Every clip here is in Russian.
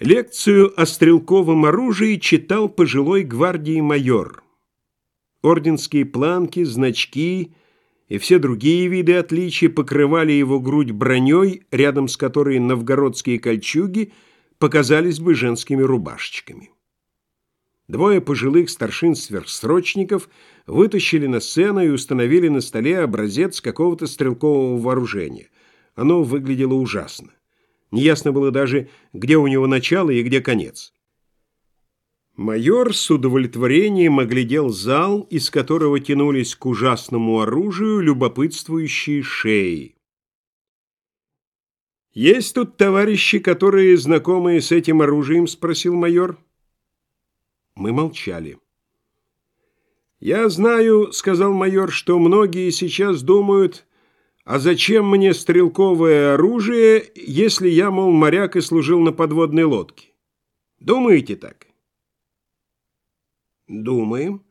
Лекцию о стрелковом оружии читал пожилой гвардии майор. Орденские планки, значки и все другие виды отличий покрывали его грудь броней, рядом с которой новгородские кольчуги показались бы женскими рубашечками. Двое пожилых старшин-сверхсрочников вытащили на сцену и установили на столе образец какого-то стрелкового вооружения. Оно выглядело ужасно. Неясно было даже, где у него начало и где конец. Майор с удовлетворением оглядел зал, из которого тянулись к ужасному оружию любопытствующие шеи. «Есть тут товарищи, которые знакомы с этим оружием?» – спросил майор. Мы молчали. «Я знаю, — сказал майор, — что многие сейчас думают, а зачем мне стрелковое оружие, если я, мол, моряк и служил на подводной лодке? Думаете так? Думаем,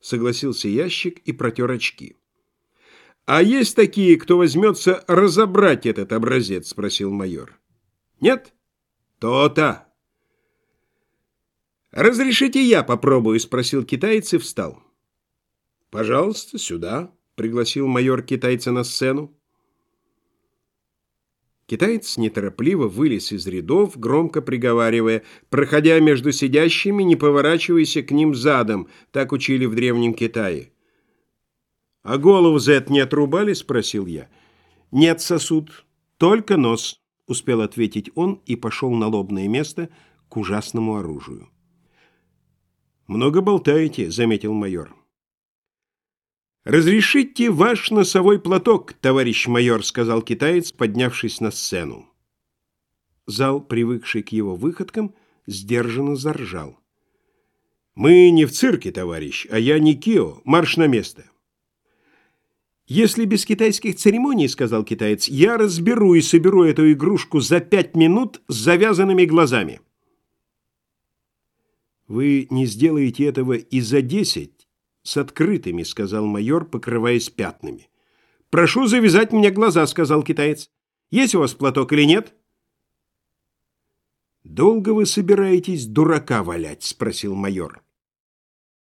согласился ящик и протер очки. А есть такие, кто возьмется разобрать этот образец, спросил майор. Нет? То-то. Разрешите я попробую, спросил китаец и встал. Пожалуйста, сюда, пригласил майор китайца на сцену. Китаец неторопливо вылез из рядов, громко приговаривая, проходя между сидящими, не поворачивайся к ним задом, так учили в Древнем Китае. «А голову за это не отрубали?» – спросил я. «Нет, сосуд, только нос», – успел ответить он и пошел на лобное место к ужасному оружию. «Много болтаете», – заметил майор. «Разрешите ваш носовой платок, товарищ майор», — сказал китаец, поднявшись на сцену. Зал, привыкший к его выходкам, сдержанно заржал. «Мы не в цирке, товарищ, а я не Кио. Марш на место». «Если без китайских церемоний, — сказал китаец, — я разберу и соберу эту игрушку за пять минут с завязанными глазами». «Вы не сделаете этого и за десять, с открытыми», — сказал майор, покрываясь пятнами. «Прошу завязать мне глаза», — сказал китаец. «Есть у вас платок или нет?» «Долго вы собираетесь дурака валять?» — спросил майор.